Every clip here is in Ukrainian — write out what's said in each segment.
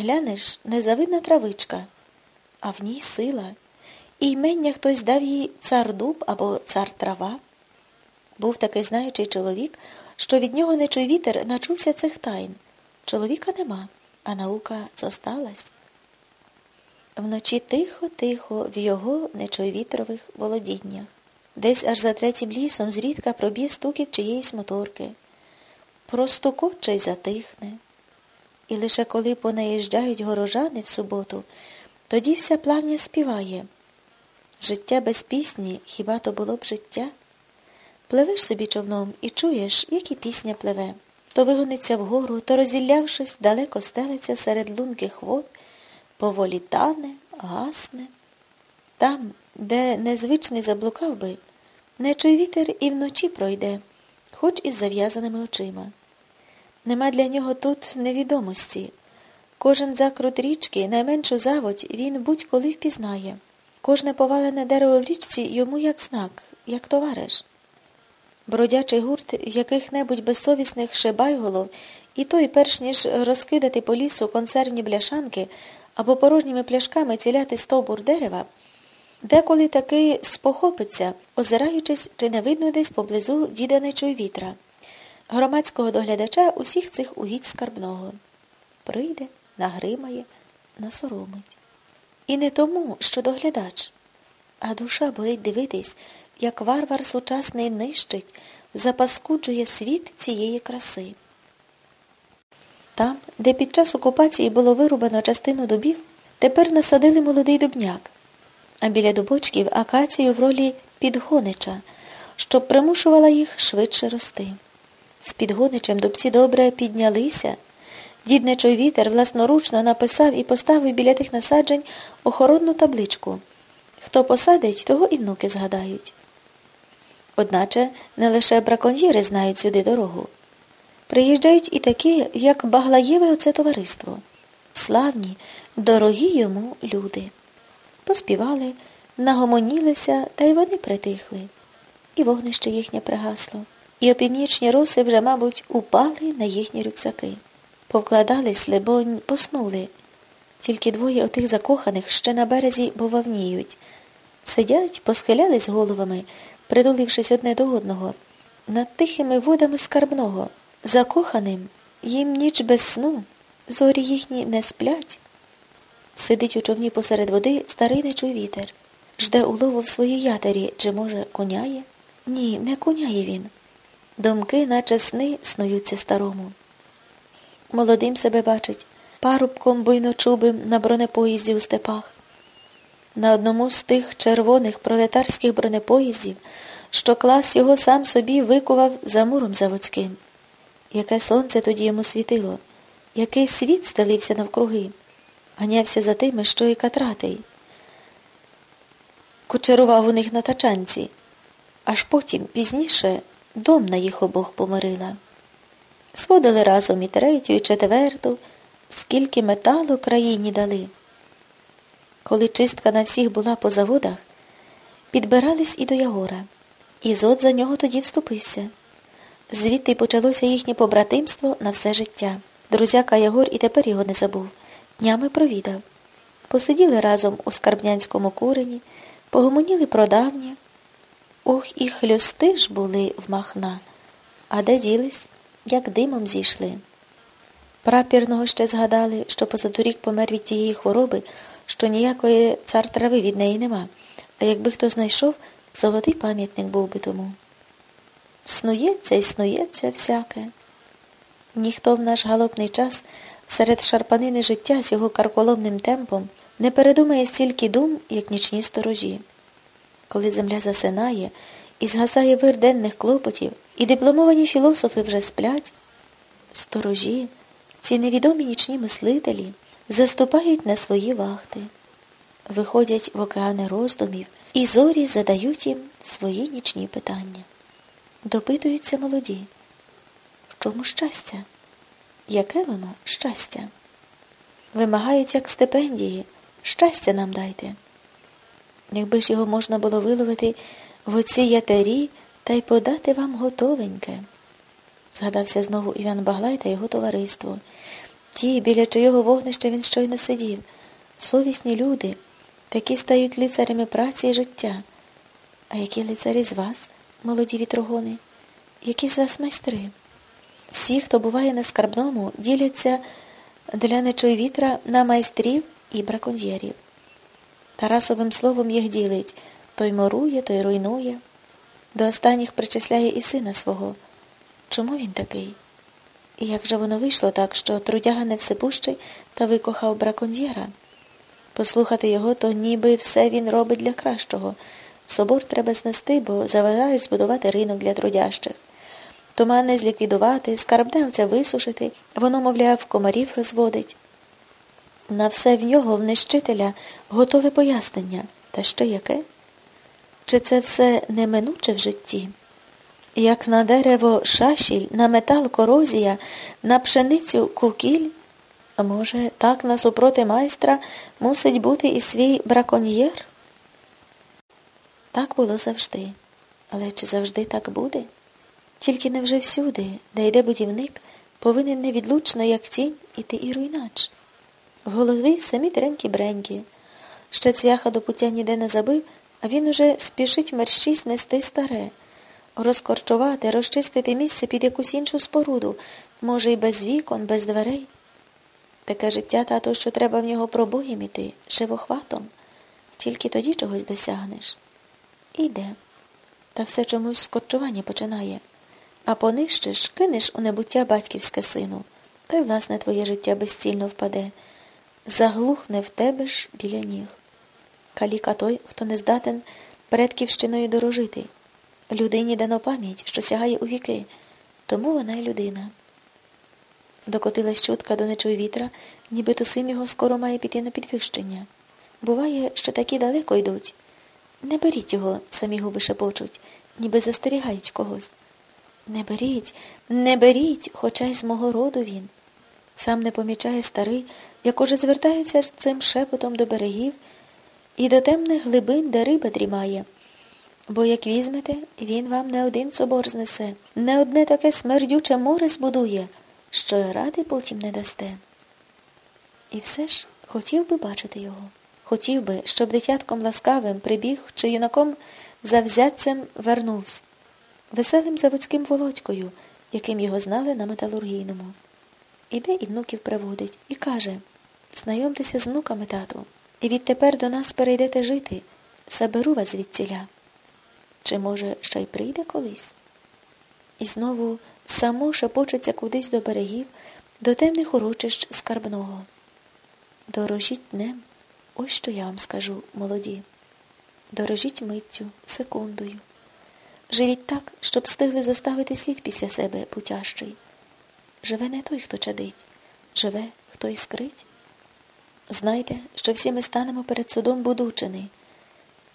Глянеш, незавидна травичка, а в ній сила. І ймення хтось дав їй цар дуб або цар трава. Був такий знаючий чоловік, що від нього не чуй вітер начувся цих тайн. Чоловіка нема, а наука зосталась. Вночі тихо-тихо в його нечойвітрових володіннях. Десь аж за третім лісом зрідка проб'є стукіт чиєїсь моторки. Простукоче й затихне. І лише коли понаїжджають горожани в суботу, тоді вся плавня співає. Життя без пісні хіба то було б життя? Пливеш собі човном і чуєш, як і пісня пливе. То вигониться вгору, то розіллявшись, далеко стелиться серед лунких вод, поволі тане, гасне. Там, де незвичний заблукав би, нечуй вітер і вночі пройде, хоч із зав'язаними очима. Нема для нього тут невідомості. Кожен закрут річки, найменшу заводь, він будь-коли впізнає. Кожне повалене дерево в річці йому як знак, як товариш. Бродячий гурт яких-небудь безсовісних шибайголов, і той, перш ніж розкидати по лісу консервні бляшанки або порожніми пляшками ціляти стовбур дерева, деколи таки спохопиться, озираючись, чи не видно десь поблизу діда нечуй вітра, громадського доглядача усіх цих угідь скарбного. Прийде, нагримає, насоромить. І не тому, що доглядач, а душа болить дивитись, як варвар сучасний нищить, запаскуджує світ цієї краси. Там, де під час окупації було вирубано частину дубів, тепер насадили молодий дубняк, а біля дубочків акацію в ролі підгонича, щоб примушувала їх швидше рости. З підгоничем дубці добре піднялися. Дідничий вітер власноручно написав і поставив біля тих насаджень охоронну табличку. Хто посадить, того і внуки згадають. Одначе не лише браконьєри знають сюди дорогу. Приїжджають і такі, як Баглаєве оце товариство. Славні, дорогі йому люди. Поспівали, нагомонілися, та й вони притихли. І вогнище їхнє пригасло, і опівнічні роси вже, мабуть, упали на їхні рюкзаки. Повкладались, либонь, поснули. Тільки двоє отих закоханих ще на березі бовавніють. Сидять, посхилялись головами, притулившись одне до одного, над тихими водами скарбного, закоханим, їм ніч без сну, зорі їхні не сплять. Сидить у човні посеред води старий нечуй вітер, жде улову в своїй ятері, чи, може, коняє? Ні, не коняє він. Думки, наче сни, снуються старому. Молодим себе бачить, парубком буйночубим на бронепоїзді у степах. На одному з тих червоних пролетарських бронепоїздів, що клас його сам собі викував за муром заводським. Яке сонце тоді йому світило, який світ стелився навкруги, ганявся за тими, що і катратий. Кучерував у них на тачанці, аж потім, пізніше, дом на їх обох помирила. Сводили разом і третю, і четверту, скільки металу країні дали. Коли чистка на всіх була по заводах, підбирались і до Ягора. І зод за нього тоді вступився. Звідти почалося їхнє побратимство на все життя. Друзяка Ягор і тепер його не забув. Днями провідав. Посиділи разом у скарбнянському курені, погомоніли про давнє. Ох, і хльости ж були в махна, а де ділись, як димом зійшли. Прапірного ще згадали, що позаторік помер від тієї хвороби, що ніякої цар трави від неї нема, а якби хто знайшов, золотий пам'ятник був би тому. Снується і снується всяке. Ніхто в наш галопний час серед шарпанини життя з його карколомним темпом не передумає стільки дум, як нічні сторожі. Коли земля засинає і згасає вир денних клопотів, і дипломовані філософи вже сплять, сторожі, ці невідомі нічні мислителі заступають на свої вахти, виходять в океани роздумів, і зорі задають їм свої нічні питання. Допитуються молоді. В чому щастя? Яке воно щастя? Вимагають, як стипендії, щастя нам дайте. Якби ж його можна було виловити в оцій ятері та й подати вам готовеньке. Згадався знову Іван Баглай та його товариство. Ті, біля чийого вогнища він щойно сидів, совісні люди, такі стають лицарями праці і життя. А які лицарі з вас, молоді вітрогони, які з вас майстри? Всі, хто буває на скарбному, діляться для нечої вітра на майстрів і браконьєрів. Тарасовим словом їх ділить той морує, той руйнує. До останніх причисляє і сина свого. Чому він такий? І як же воно вийшло так, що трудяга не всепущий та викохав браконьєра? Послухати його, то ніби все він робить для кращого. Собор треба знести, бо заважають збудувати ринок для трудящих. Тумани зліквідувати, скарбневця висушити, воно, мовляв, комарів розводить. На все в нього, в нищителя, готове пояснення. Та ще яке? Чи це все неминуче в житті? Як на дерево шашіль, на метал корозія, на пшеницю кукіль? А може, так насупроти майстра мусить бути і свій браконьєр? Так було завжди. Але чи завжди так буде? Тільки невже всюди, де йде будівник, повинен невідлучно, як тінь, іти і руйнач. В голові самі тренькі бренькі. Ще цвяха до пуття ніде не забив, а він уже спішить мерщій снести старе, розкорчувати, розчистити місце під якусь іншу споруду, може, й без вікон, без дверей. Таке життя, тато, що треба в нього пробоєм іти, живохватом. Тільки тоді чогось досягнеш. Іде. Та все чомусь скорчування починає. А понищиш, кинеш у небуття батьківське сину, та й, власне, твоє життя безцільно впаде, заглухне в тебе ж біля ніг. Каліка той, хто не здатен предківщиною дорожити. Людині дано пам'ять, що сягає у віки, тому вона й людина. Докотилась чутка до нечої вітра, нібито син його скоро має піти на підвищення. Буває, що такі далеко йдуть. Не беріть його, самі губи шепочуть, ніби застерігають когось. Не беріть, не беріть, хоча й з мого роду він. Сам не помічає старий, як уже звертається з цим шепотом до берегів і до темних глибин, де риба дрімає. Бо як візьмете, він вам не один собор знесе, не одне таке смердюче море збудує, що ради потім не дасте. І все ж хотів би бачити його. Хотів би, щоб дитятком ласкавим прибіг чи юнаком завзятцем вернувся, веселим заводським володькою, яким його знали на металургійному. Іде і внуків приводить, і каже Знайомтеся з внуками, тату, і відтепер до нас перейдете жити, заберу вас звідціля. Чи, може, ще й прийде колись? І знову само шепочеться кудись до берегів, до темних урочищ скарбного. Дорожіть днем, ось що я вам скажу, молоді. Дорожіть миттю, секундою. Живіть так, щоб встигли зоставити слід після себе путящий. Живе не той, хто чадить, живе, хто іскрить. Знайте, що всі ми станемо перед судом будучини,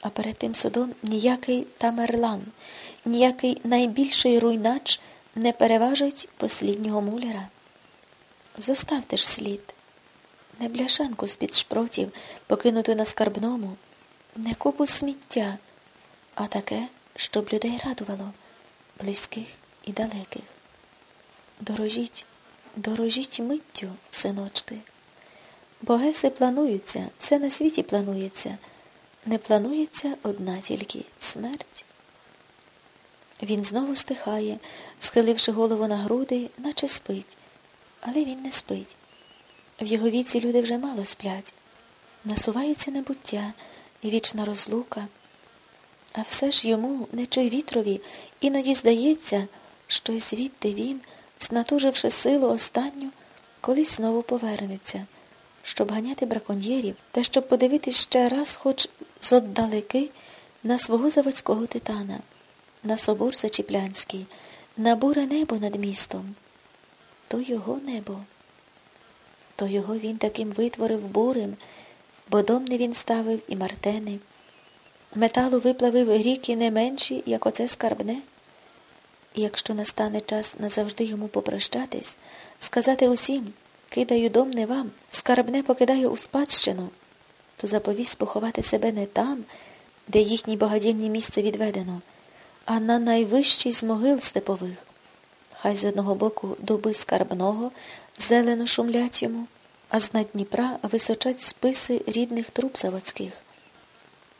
а перед тим судом ніякий тамерлан, ніякий найбільший руйнач не переважить посліднього муляра. Зоставте ж слід, не бляшанку з-під шпротів, покинуту на скарбному, не купу сміття, а таке, щоб людей радувало, близьких і далеких. Дорожіть, дорожіть миттю, синочки. Бо геси плануються, все на світі планується. Не планується одна тільки смерть. Він знову стихає, схиливши голову на груди, наче спить. Але він не спить. В його віці люди вже мало сплять. Насувається небуття і вічна розлука. А все ж йому, не чуй вітрові, іноді здається, що й звідти він, знатуживши силу останню, колись знову повернеться, щоб ганяти браконьєрів та щоб подивитись ще раз, хоч зоддалеки, на свого заводського титана на собор Зачіплянський, на буре небо над містом. То його небо. То його він таким витворив бурим, бо дом не він ставив і мартени. Металу виплавив ріки не менші, як оце скарбне. І якщо настане час назавжди йому попрощатись, сказати усім кидаю дом не вам, скарбне покидаю у спадщину, то заповість поховати себе не там, де їхнє богодівні місце відведено а на найвищій з могил степових. Хай з одного боку дуби скарбного, Зелено шумлять йому, а з дна Дніпра височать списи рідних труб заводських.